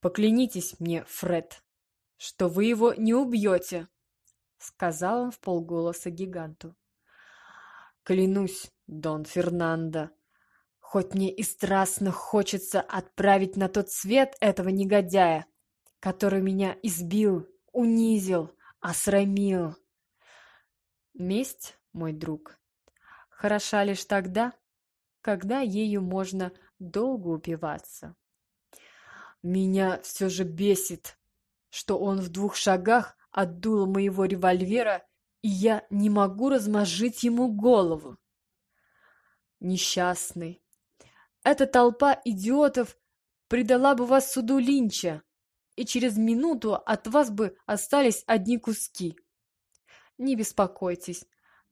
Поклянитесь мне, Фред, что вы его не убьете, — сказал он в полголоса гиганту. Клянусь, Дон Фернандо, хоть мне и страстно хочется отправить на тот свет этого негодяя, который меня избил, унизил, осрамил. Месть, мой друг, хороша лишь тогда, когда ею можно долго упиваться. Меня все же бесит, что он в двух шагах от дула моего револьвера, и я не могу размозжить ему голову. Несчастный. Эта толпа идиотов предала бы вас суду Линча, и через минуту от вас бы остались одни куски. Не беспокойтесь,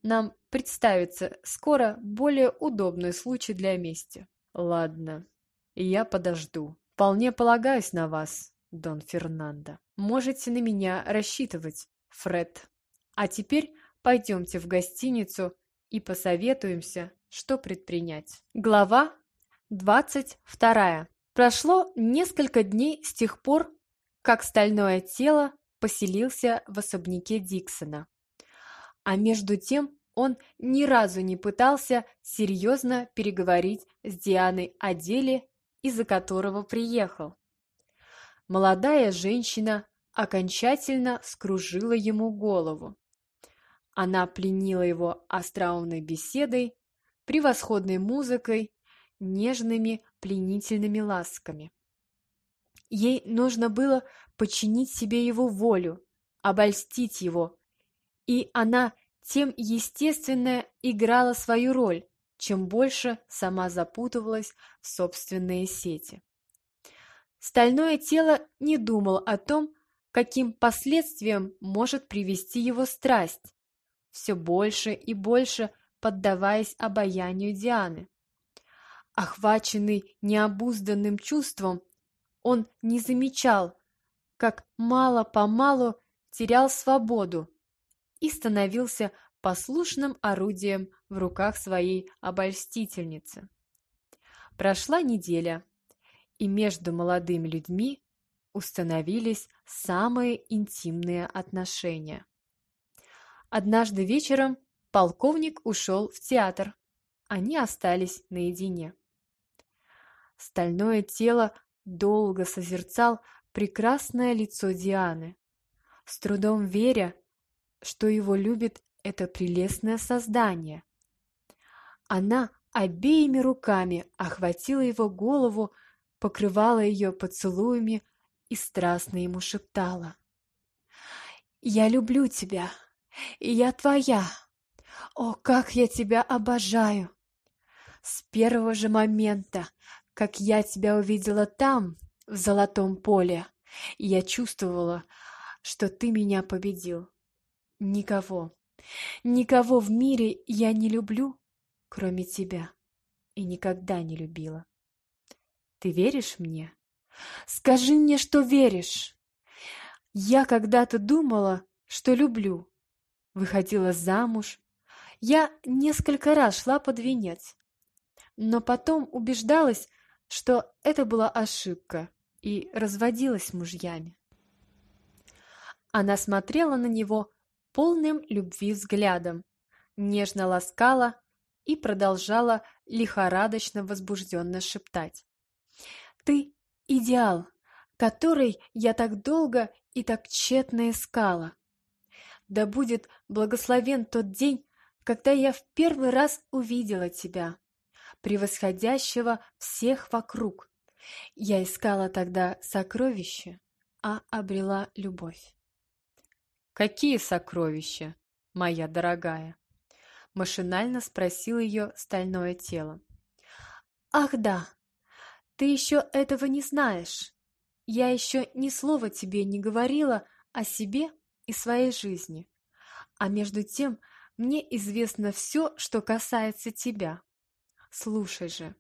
нам представится скоро более удобный случай для мести. Ладно, я подожду. Вполне полагаюсь на вас, Дон Фернандо. Можете на меня рассчитывать, Фред. А теперь пойдемте в гостиницу и посоветуемся, что предпринять. Глава двадцать вторая. Прошло несколько дней с тех пор, как стальное тело поселился в особняке Диксона. А между тем он ни разу не пытался серьезно переговорить с Дианой о деле из-за которого приехал. Молодая женщина окончательно скружила ему голову. Она пленила его остроумной беседой, превосходной музыкой, нежными пленительными ласками. Ей нужно было подчинить себе его волю, обольстить его, и она тем естественно играла свою роль, чем больше сама запутывалась в собственные сети. Стальное тело не думал о том, каким последствиям может привести его страсть, все больше и больше поддаваясь обаянию Дианы. Охваченный необузданным чувством, он не замечал, как мало-помалу терял свободу и становился послушным орудием в руках своей обольстительницы. Прошла неделя, и между молодыми людьми установились самые интимные отношения. Однажды вечером полковник ушел в театр. Они остались наедине. Стальное тело долго созерцал прекрасное лицо Дианы, с трудом веря, что его любит это прелестное создание. Она обеими руками охватила его голову, покрывала ее поцелуями и страстно ему шептала. «Я люблю тебя, и я твоя. О, как я тебя обожаю! С первого же момента, как я тебя увидела там, в золотом поле, я чувствовала, что ты меня победил. Никого, Никого в мире я не люблю, кроме тебя, и никогда не любила. Ты веришь мне? Скажи мне, что веришь. Я когда-то думала, что люблю. Выходила замуж. Я несколько раз шла под венец. Но потом убеждалась, что это была ошибка, и разводилась мужьями. Она смотрела на него полным любви взглядом, нежно ласкала и продолжала лихорадочно возбужденно шептать. «Ты — идеал, который я так долго и так тщетно искала. Да будет благословен тот день, когда я в первый раз увидела тебя, превосходящего всех вокруг. Я искала тогда сокровища, а обрела любовь. «Какие сокровища, моя дорогая?» Машинально спросил ее стальное тело. «Ах да, ты еще этого не знаешь. Я еще ни слова тебе не говорила о себе и своей жизни. А между тем мне известно все, что касается тебя. Слушай же,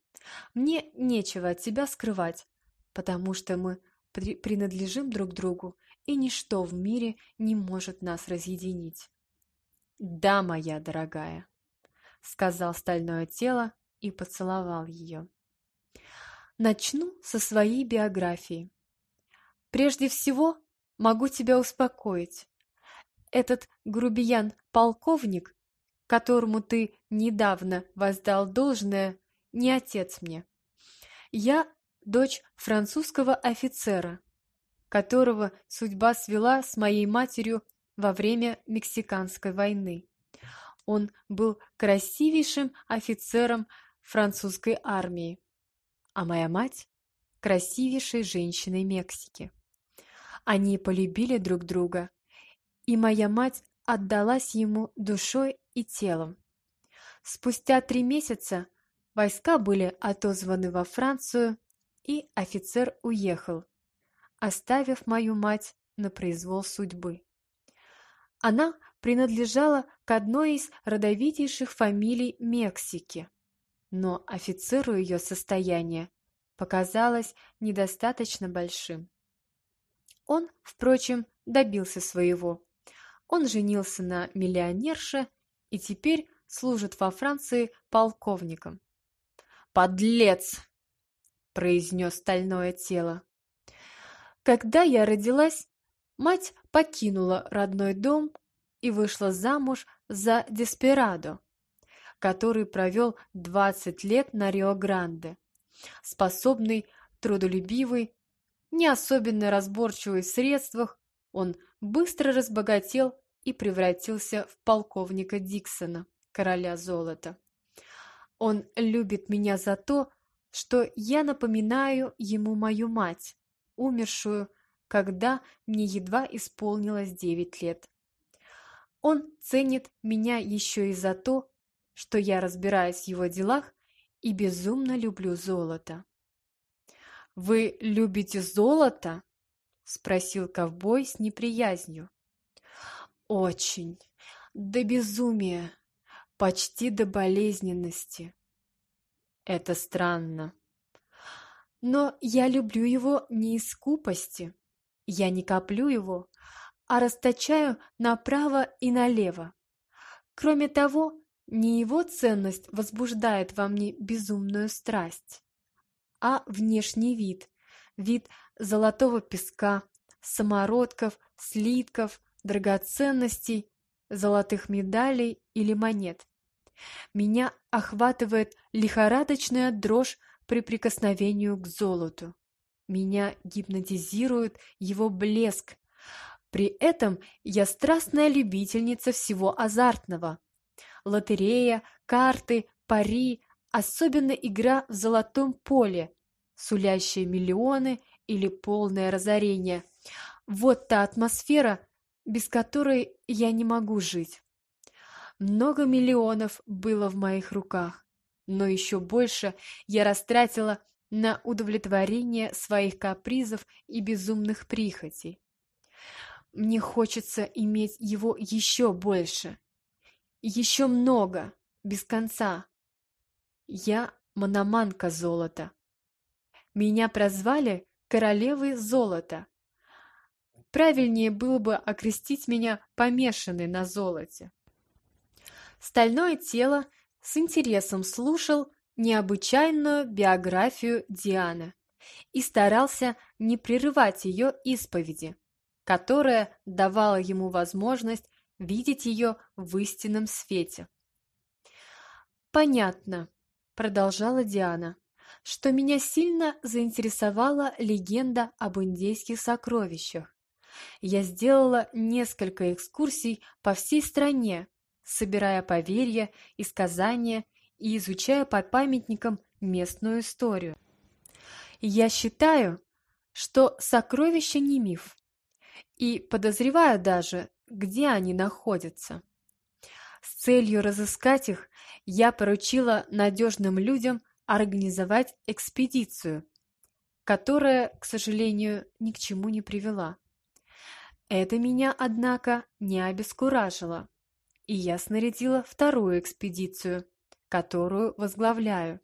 мне нечего от тебя скрывать, потому что мы при принадлежим друг другу и ничто в мире не может нас разъединить. «Да, моя дорогая», — сказал стальное тело и поцеловал ее. Начну со своей биографии. Прежде всего, могу тебя успокоить. Этот грубиян-полковник, которому ты недавно воздал должное, не отец мне. Я дочь французского офицера, которого судьба свела с моей матерью во время Мексиканской войны. Он был красивейшим офицером французской армии, а моя мать – красивейшей женщиной Мексики. Они полюбили друг друга, и моя мать отдалась ему душой и телом. Спустя три месяца войска были отозваны во Францию, и офицер уехал, оставив мою мать на произвол судьбы. Она принадлежала к одной из родовитейших фамилий Мексики, но офицеру ее состояние показалось недостаточно большим. Он, впрочем, добился своего. Он женился на миллионерше и теперь служит во Франции полковником. «Подлец!» – произнес стальное тело. Когда я родилась, мать покинула родной дом и вышла замуж за Деспирадо, который провел 20 лет на Рио-Гранде, способный, трудолюбивый, не особенно разборчивый в средствах, он быстро разбогател и превратился в полковника Диксона, короля золота. Он любит меня за то, что я напоминаю ему мою мать, умершую, когда мне едва исполнилось девять лет. Он ценит меня еще и за то, что я разбираюсь в его делах и безумно люблю золото. «Вы любите золото?» — спросил ковбой с неприязнью. «Очень. До безумия. Почти до болезненности. Это странно. Но я люблю его не из скупости. Я не коплю его, а расточаю направо и налево. Кроме того, не его ценность возбуждает во мне безумную страсть, а внешний вид, вид золотого песка, самородков, слитков, драгоценностей, золотых медалей или монет. Меня охватывает лихорадочная дрожь при прикосновении к золоту. Меня гипнотизирует его блеск, при этом я страстная любительница всего азартного. Лотерея, карты, пари, особенно игра в золотом поле, сулящая миллионы или полное разорение. Вот та атмосфера, без которой я не могу жить. Много миллионов было в моих руках, но еще больше я растратила на удовлетворение своих капризов и безумных прихотей. Мне хочется иметь его еще больше. Еще много, без конца. Я мономанка золота. Меня прозвали королевой золота. Правильнее было бы окрестить меня помешанной на золоте. Стальное тело с интересом слушал необычайную биографию Дианы и старался не прерывать ее исповеди которая давала ему возможность видеть ее в истинном свете. «Понятно», — продолжала Диана, — «что меня сильно заинтересовала легенда об индейских сокровищах. Я сделала несколько экскурсий по всей стране, собирая поверья и сказания и изучая по памятникам местную историю. Я считаю, что сокровища не миф, и подозреваю даже, где они находятся. С целью разыскать их я поручила надежным людям организовать экспедицию, которая, к сожалению, ни к чему не привела. Это меня, однако, не обескуражило, и я снарядила вторую экспедицию, которую возглавляю.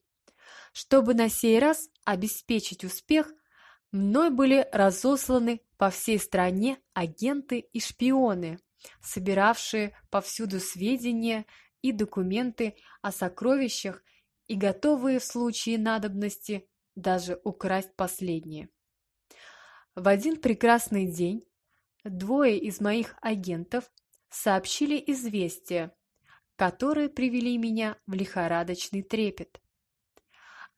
Чтобы на сей раз обеспечить успех, мной были разосланы по всей стране агенты и шпионы, собиравшие повсюду сведения и документы о сокровищах и готовые в случае надобности даже украсть последние. В один прекрасный день двое из моих агентов сообщили известия, которые привели меня в лихорадочный трепет.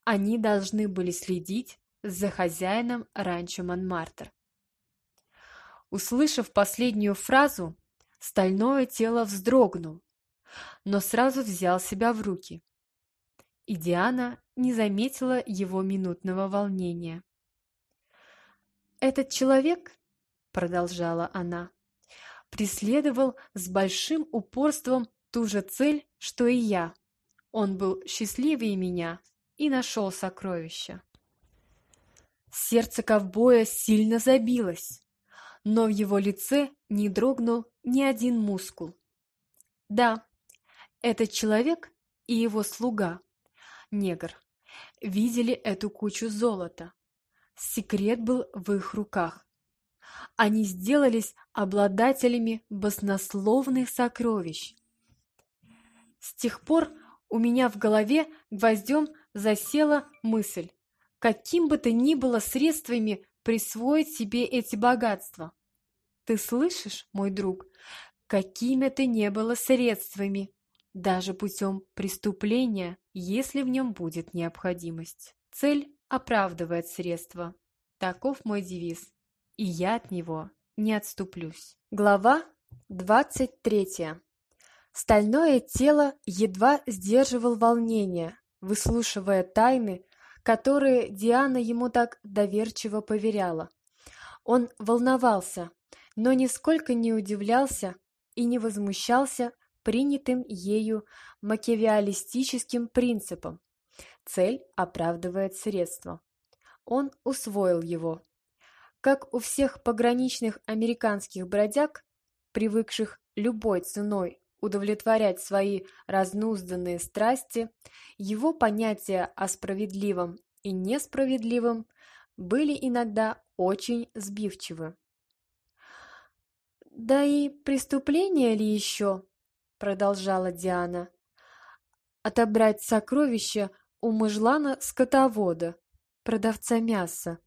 Они должны были следить за хозяином ранчо Монмартр. Услышав последнюю фразу, стальное тело вздрогнул, но сразу взял себя в руки. И Диана не заметила его минутного волнения. «Этот человек, — продолжала она, — преследовал с большим упорством ту же цель, что и я. Он был счастливее меня и нашел сокровища. Сердце ковбоя сильно забилось, но в его лице не дрогнул ни один мускул. Да, этот человек и его слуга, негр, видели эту кучу золота. Секрет был в их руках. Они сделались обладателями баснословных сокровищ. С тех пор у меня в голове гвоздем засела мысль, каким бы то ни было средствами присвоить себе эти богатства. Ты слышишь, мой друг, какими то не было средствами, даже путем преступления, если в нем будет необходимость. Цель оправдывает средства. Таков мой девиз, и я от него не отступлюсь. Глава 23. Стальное тело едва сдерживал волнение, выслушивая тайны, которые Диана ему так доверчиво поверяла. Он волновался, но нисколько не удивлялся и не возмущался принятым ею макиавиалистическим принципом. Цель оправдывает средства. Он усвоил его. Как у всех пограничных американских бродяг, привыкших любой ценой удовлетворять свои разнузданные страсти, его понятия о справедливом и несправедливом были иногда очень сбивчивы. «Да и преступление ли еще?» продолжала Диана. Отобрать сокровища у мыжлана-скотовода, продавца мяса.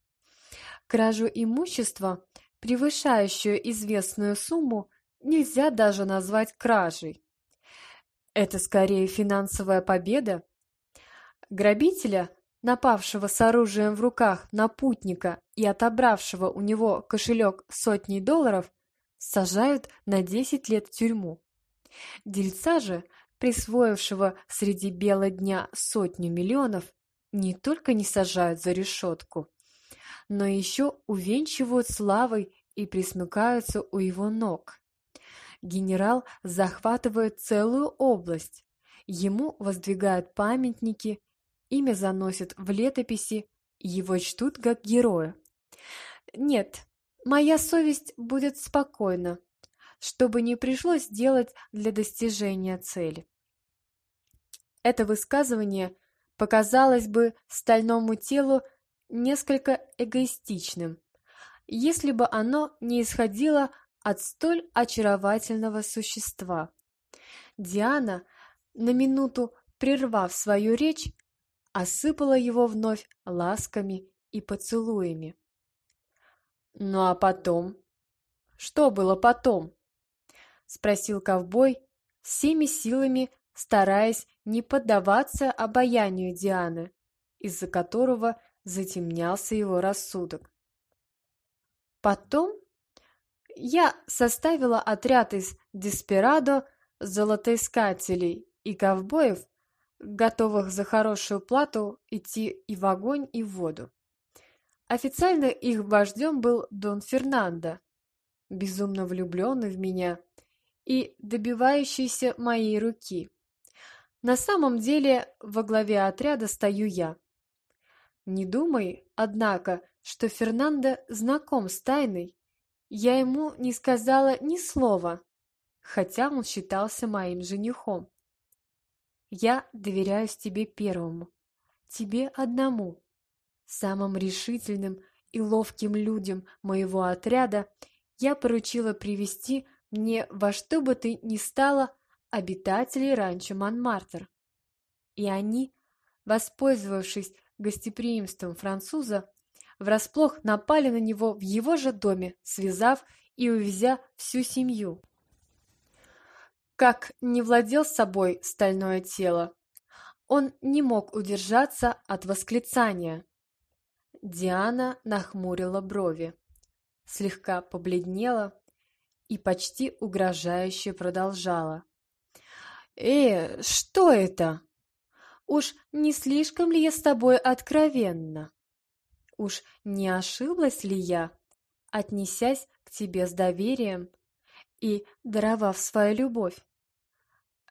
Кражу имущества, превышающую известную сумму, нельзя даже назвать кражей. Это скорее финансовая победа. Грабителя, напавшего с оружием в руках на путника и отобравшего у него кошелек сотни долларов, сажают на 10 лет в тюрьму. Дельца же, присвоившего среди бела дня сотню миллионов, не только не сажают за решетку, но еще увенчивают славой и присмыкаются у его ног. Генерал захватывает целую область, ему воздвигают памятники, имя заносят в летописи, его чтут как героя. Нет, моя совесть будет спокойна, чтобы не пришлось делать для достижения цели. Это высказывание показалось бы стальному телу несколько эгоистичным, если бы оно не исходило от столь очаровательного существа. Диана, на минуту прервав свою речь, осыпала его вновь ласками и поцелуями. Ну а потом? Что было потом? спросил ковбой, всеми силами стараясь не поддаваться обаянию Дианы, из-за которого затемнялся его рассудок. Потом я составила отряд из деспирадо, золотоискателей и ковбоев, готовых за хорошую плату идти и в огонь, и в воду. Официально их вождем был Дон Фернандо, безумно влюбленный в меня и добивающийся моей руки. На самом деле во главе отряда стою я. Не думай, однако, что Фернандо знаком с тайной. Я ему не сказала ни слова, хотя он считался моим женихом. Я доверяюсь тебе первому, тебе одному. Самым решительным и ловким людям моего отряда я поручила привести мне во что бы ты ни стало обитателей ранчо Монмартр. И они, воспользовавшись гостеприимством француза, врасплох напали на него в его же доме, связав и увезя всю семью. Как не владел собой стальное тело, он не мог удержаться от восклицания. Диана нахмурила брови, слегка побледнела и почти угрожающе продолжала. «Э, что это? Уж не слишком ли я с тобой откровенна? Уж не ошиблась ли я, отнесясь к тебе с доверием и даровав свою любовь?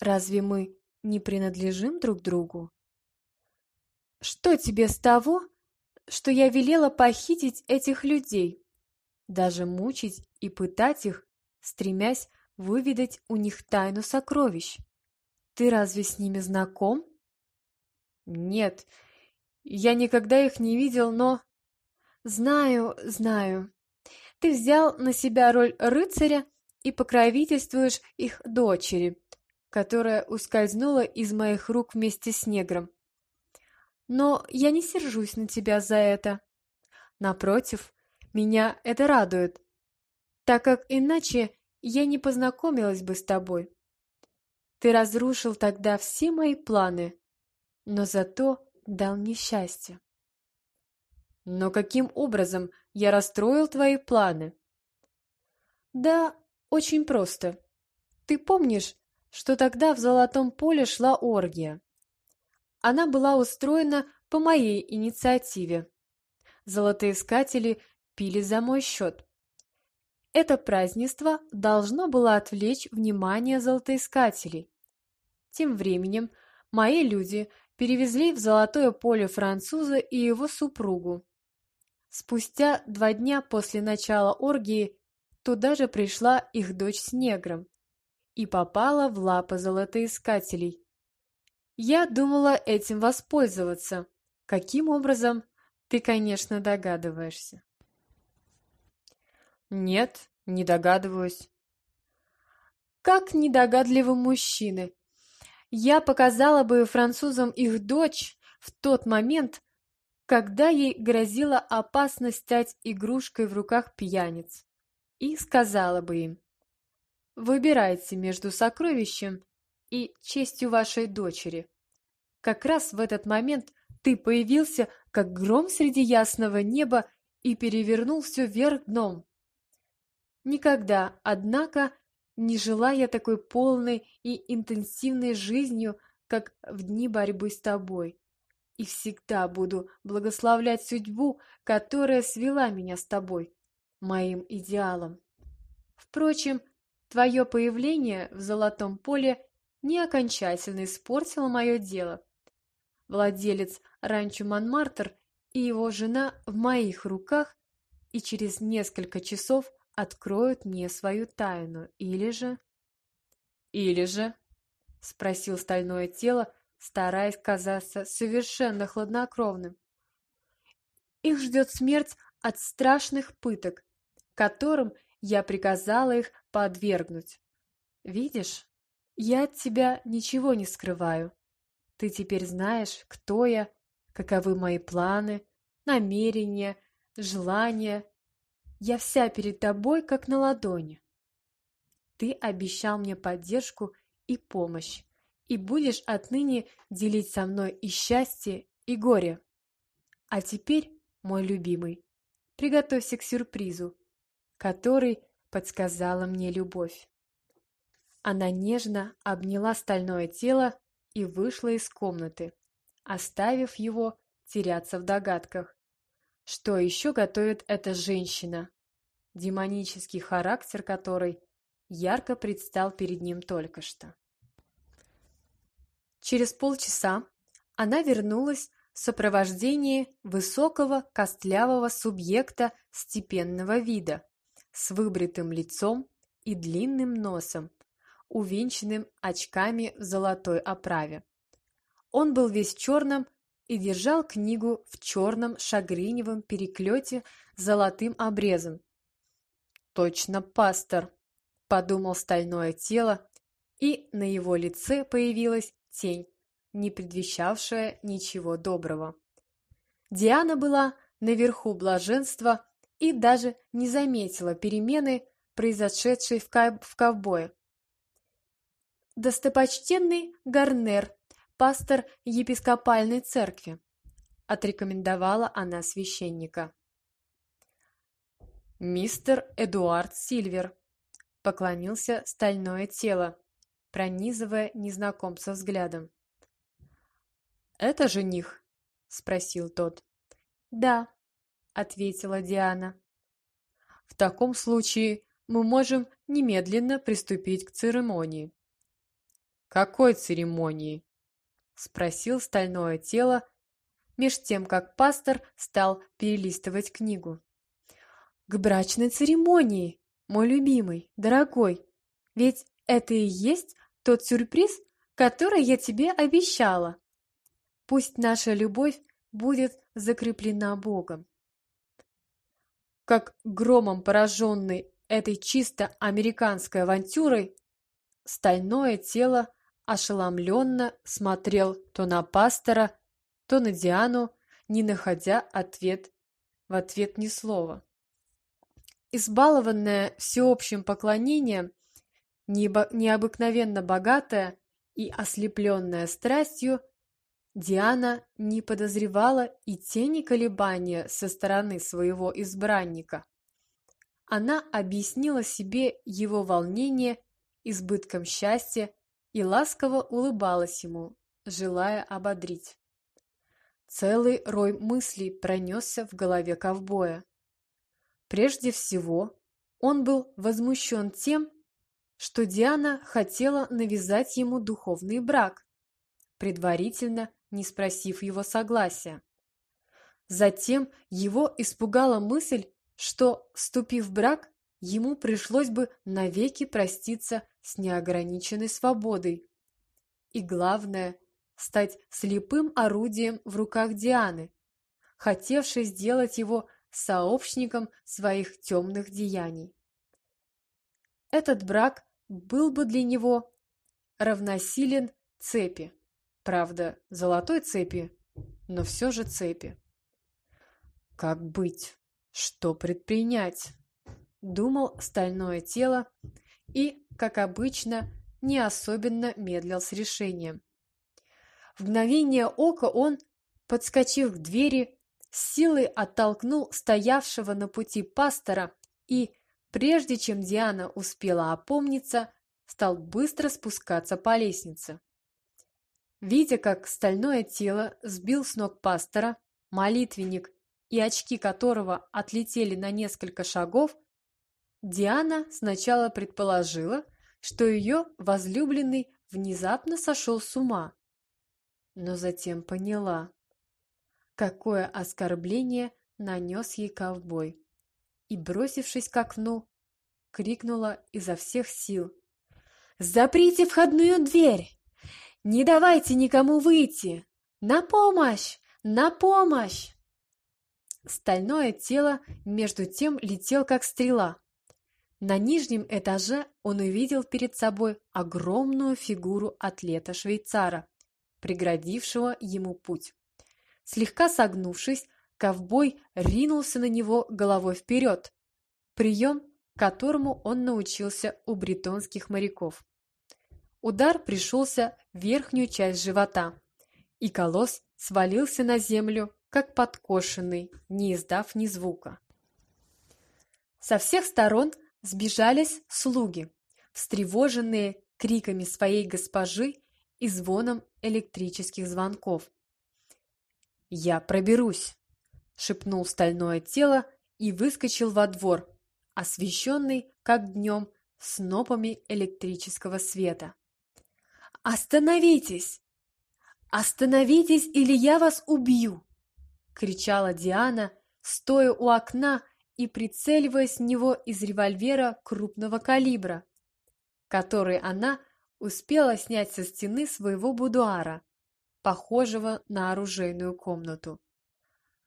Разве мы не принадлежим друг другу? Что тебе с того, что я велела похитить этих людей, даже мучить и пытать их, стремясь выведать у них тайну сокровищ? Ты разве с ними знаком? Нет, я никогда их не видел, но... Знаю, знаю. Ты взял на себя роль рыцаря и покровительствуешь их дочери, которая ускользнула из моих рук вместе с негром. Но я не сержусь на тебя за это. Напротив, меня это радует, так как иначе я не познакомилась бы с тобой. Ты разрушил тогда все мои планы, но зато дал мне счастье. Но каким образом я расстроил твои планы? Да, очень просто. Ты помнишь, что тогда в Золотом поле шла оргия? Она была устроена по моей инициативе. Золотоискатели пили за мой счет. Это празднество должно было отвлечь внимание золотоискателей. Тем временем мои люди перевезли в Золотое поле француза и его супругу. Спустя два дня после начала оргии туда же пришла их дочь с негром и попала в лапы золотоискателей. Я думала этим воспользоваться. Каким образом, ты, конечно, догадываешься. Нет, не догадываюсь. Как недогадливы мужчины. Я показала бы французам их дочь в тот момент, когда ей грозила опасность стать игрушкой в руках пьяниц, и сказала бы им, «Выбирайте между сокровищем и честью вашей дочери. Как раз в этот момент ты появился, как гром среди ясного неба, и перевернул все вверх дном. Никогда, однако, не жила я такой полной и интенсивной жизнью, как в дни борьбы с тобой. И всегда буду благословлять судьбу, которая свела меня с тобой, моим идеалом. Впрочем, твое появление в золотом поле не окончательно испортило мое дело. Владелец ранчо Монмартр и его жена в моих руках и через несколько часов откроют мне свою тайну, или же... Или же... — спросил стальное тело, стараясь казаться совершенно хладнокровным. Их ждет смерть от страшных пыток, которым я приказала их подвергнуть. Видишь, я от тебя ничего не скрываю. Ты теперь знаешь, кто я, каковы мои планы, намерения, желания. Я вся перед тобой, как на ладони. Ты обещал мне поддержку и помощь, и будешь отныне делить со мной и счастье, и горе. А теперь, мой любимый, приготовься к сюрпризу, который подсказала мне любовь. Она нежно обняла стальное тело и вышла из комнаты, оставив его теряться в догадках. Что еще готовит эта женщина, демонический характер которой ярко предстал перед ним только что. Через полчаса она вернулась в сопровождении высокого костлявого субъекта степенного вида, с выбритым лицом и длинным носом, увенчанным очками в золотой оправе. Он был весь в черном и держал книгу в черном шагриневом переклете с золотым обрезом. «Точно пастор!» — подумал стальное тело, и на его лице появилась тень, не предвещавшая ничего доброго. Диана была наверху блаженства и даже не заметила перемены, произошедшей в, ков в ковбое. «Достопочтенный Гарнер, пастор епископальной церкви», отрекомендовала она священника. «Мистер Эдуард Сильвер», — поклонился стальное тело, пронизывая незнакомца взглядом. «Это жених?» — спросил тот. «Да», — ответила Диана. «В таком случае мы можем немедленно приступить к церемонии». «Какой церемонии?» — спросил стальное тело, меж тем, как пастор стал перелистывать книгу. «К брачной церемонии, мой любимый, дорогой, ведь это и есть тот сюрприз, который я тебе обещала. Пусть наша любовь будет закреплена Богом». Как громом пораженный этой чисто американской авантюрой, стальное тело ошеломленно смотрел то на пастора, то на Диану, не находя ответ в ответ ни слова. Избалованная всеобщим поклонением, необыкновенно богатая и ослепленная страстью, Диана не подозревала и тени колебания со стороны своего избранника. Она объяснила себе его волнение избытком счастья и ласково улыбалась ему, желая ободрить. Целый рой мыслей пронесся в голове ковбоя. Прежде всего, он был возмущен тем, что Диана хотела навязать ему духовный брак, предварительно не спросив его согласия. Затем его испугала мысль, что, вступив в брак, ему пришлось бы навеки проститься с неограниченной свободой. И главное, стать слепым орудием в руках Дианы, хотевшей сделать его сообщником своих темных деяний. Этот брак был бы для него равносилен цепи, правда, золотой цепи, но все же цепи. Как быть? Что предпринять? Думал стальное тело и, как обычно, не особенно медлил с решением. В мгновение ока он, подскочив к двери, с силой оттолкнул стоявшего на пути пастора и, прежде чем Диана успела опомниться, стал быстро спускаться по лестнице. Видя, как стальное тело сбил с ног пастора, молитвенник и очки которого отлетели на несколько шагов, Диана сначала предположила, что ее возлюбленный внезапно сошел с ума, но затем поняла, какое оскорбление нанес ей ковбой, и, бросившись к окну, крикнула изо всех сил. «Заприте входную дверь! Не давайте никому выйти! На помощь! На помощь!» Стальное тело между тем летел, как стрела. На нижнем этаже он увидел перед собой огромную фигуру атлета-швейцара, преградившего ему путь. Слегка согнувшись, ковбой ринулся на него головой вперед, прием, которому он научился у бретонских моряков. Удар пришелся в верхнюю часть живота, и колосс свалился на землю, как подкошенный, не издав ни звука. Со всех сторон Сбежались слуги, встревоженные криками своей госпожи и звоном электрических звонков. «Я проберусь!» — шепнул стальное тело и выскочил во двор, освещенный, как днем, снопами электрического света. «Остановитесь! Остановитесь, или я вас убью!» — кричала Диана, стоя у окна и прицеливаясь в него из револьвера крупного калибра, который она успела снять со стены своего будуара, похожего на оружейную комнату.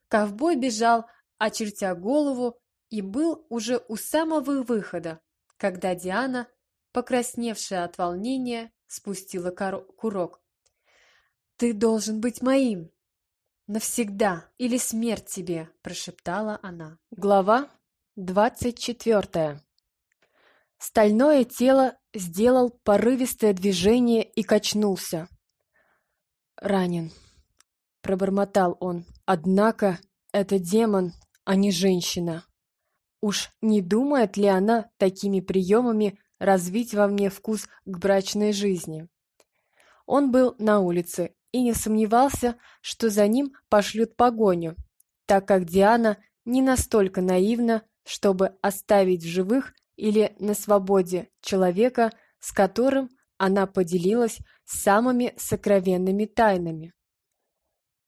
Ковбой бежал, очертя голову, и был уже у самого выхода, когда Диана, покрасневшая от волнения, спустила курок. «Ты должен быть моим!» Навсегда или смерть тебе!» – прошептала она. Глава двадцать четвертая. Стальное тело сделал порывистое движение и качнулся. «Ранен», — пробормотал он. «Однако это демон, а не женщина. Уж не думает ли она такими приемами развить во мне вкус к брачной жизни?» Он был на улице и не сомневался, что за ним пошлют погоню, так как Диана не настолько наивна, чтобы оставить в живых или на свободе человека, с которым она поделилась самыми сокровенными тайнами.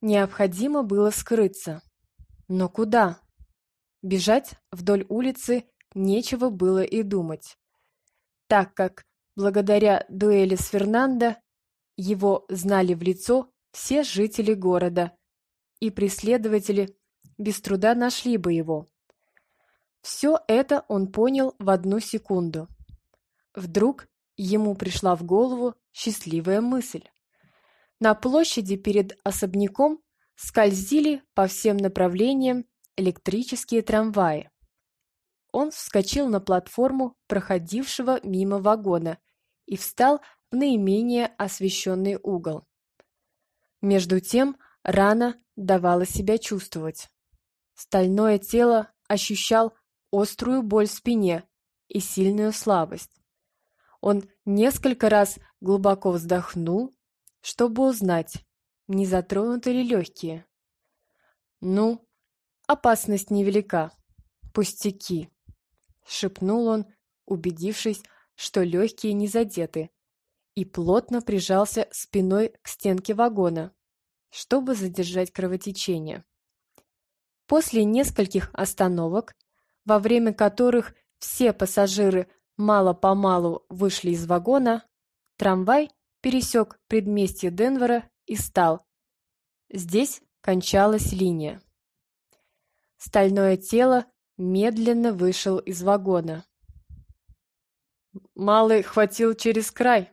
Необходимо было скрыться. Но куда? Бежать вдоль улицы нечего было и думать, так как благодаря дуэли с Фернандо его знали в лицо все жители города, и преследователи без труда нашли бы его. Все это он понял в одну секунду. Вдруг ему пришла в голову счастливая мысль. На площади перед особняком скользили по всем направлениям электрические трамваи. Он вскочил на платформу проходившего мимо вагона и встал наименее освещенный угол. Между тем рана давала себя чувствовать. Стальное тело ощущал острую боль в спине и сильную слабость. Он несколько раз глубоко вздохнул, чтобы узнать, не затронуты ли легкие. «Ну, опасность невелика. Пустяки», — шепнул он, убедившись, что легкие не задеты, и плотно прижался спиной к стенке вагона, чтобы задержать кровотечение. После нескольких остановок во время которых все пассажиры мало-помалу вышли из вагона, трамвай пересек предместье Денвера и стал. Здесь кончалась линия. Стальное тело медленно вышел из вагона. «Малый хватил через край», —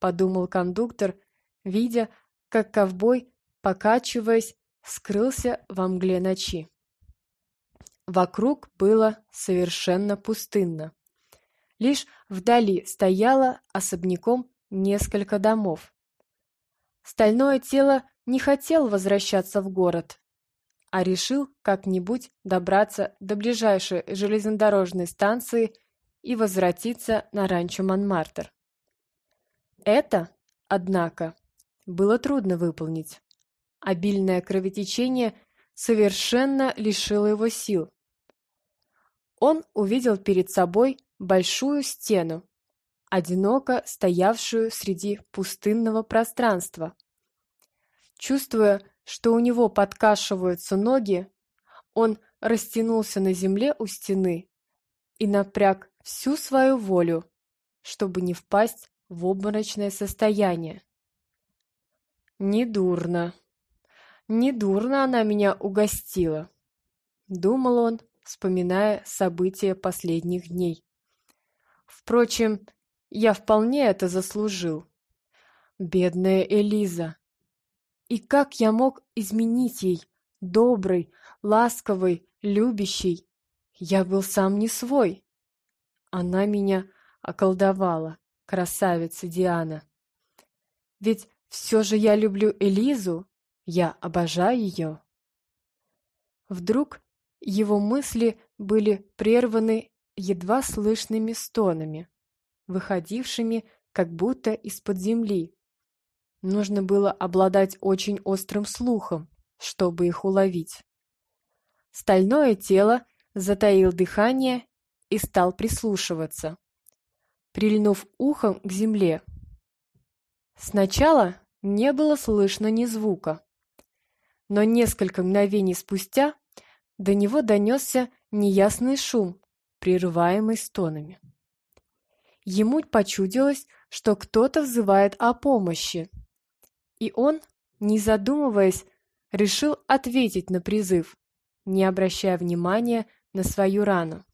подумал кондуктор, видя, как ковбой, покачиваясь, скрылся во мгле ночи. Вокруг было совершенно пустынно. Лишь вдали стояло особняком несколько домов. Стальное тело не хотел возвращаться в город, а решил как-нибудь добраться до ближайшей железнодорожной станции и возвратиться на ранчо Монмартр. Это, однако, было трудно выполнить. Обильное кровотечение совершенно лишило его сил он увидел перед собой большую стену, одиноко стоявшую среди пустынного пространства. Чувствуя, что у него подкашиваются ноги, он растянулся на земле у стены и напряг всю свою волю, чтобы не впасть в обморочное состояние. «Недурно, недурно она меня угостила», — думал он, вспоминая события последних дней. Впрочем, я вполне это заслужил. Бедная Элиза. И как я мог изменить ей, добрый, ласковый, любящий? Я был сам не свой. Она меня околдовала, красавица Диана. Ведь все же я люблю Элизу, я обожаю ее. Вдруг его мысли были прерваны едва слышными стонами, выходившими как будто из-под земли. Нужно было обладать очень острым слухом, чтобы их уловить. Стальное тело затаил дыхание и стал прислушиваться, прильнув ухом к земле. Сначала не было слышно ни звука, но несколько мгновений спустя до него донесся неясный шум, прерываемый стонами. Ему почудилось, что кто-то взывает о помощи, и он, не задумываясь, решил ответить на призыв, не обращая внимания на свою рану.